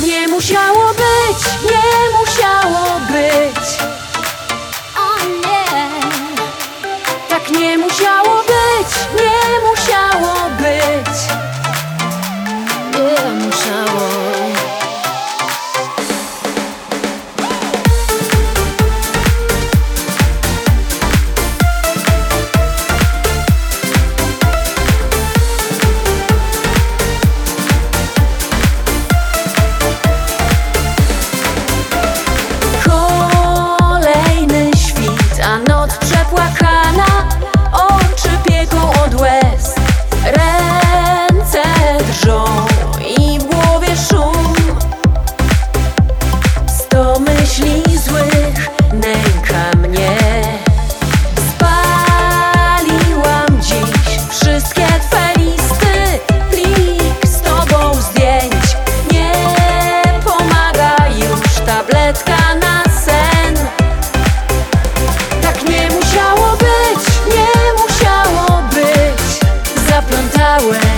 Nie musiało być, nie musiało być. Nie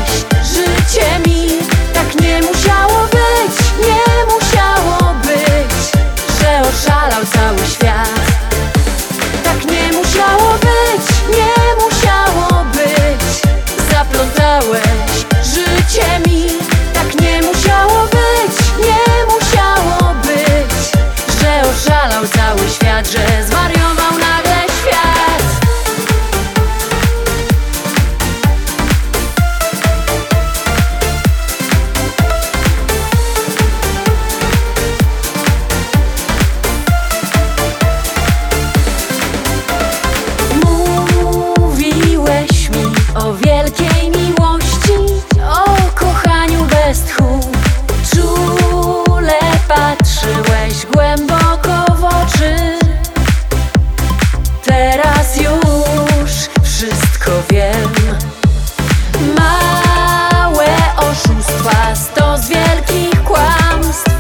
wszystko wiem. Małe oszustwa, sto z wielkich kłamstw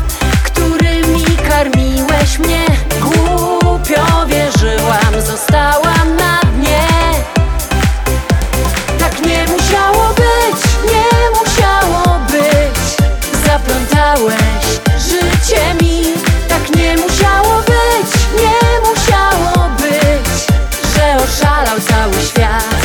Którymi karmiłeś mnie. Głupio wierzyłam, zostałam na dnie. Tak nie musiało być, nie musiało być. Zaplątałeś życie mi. Tak nie musiało być, nie musiało być Że oszalał cały świat.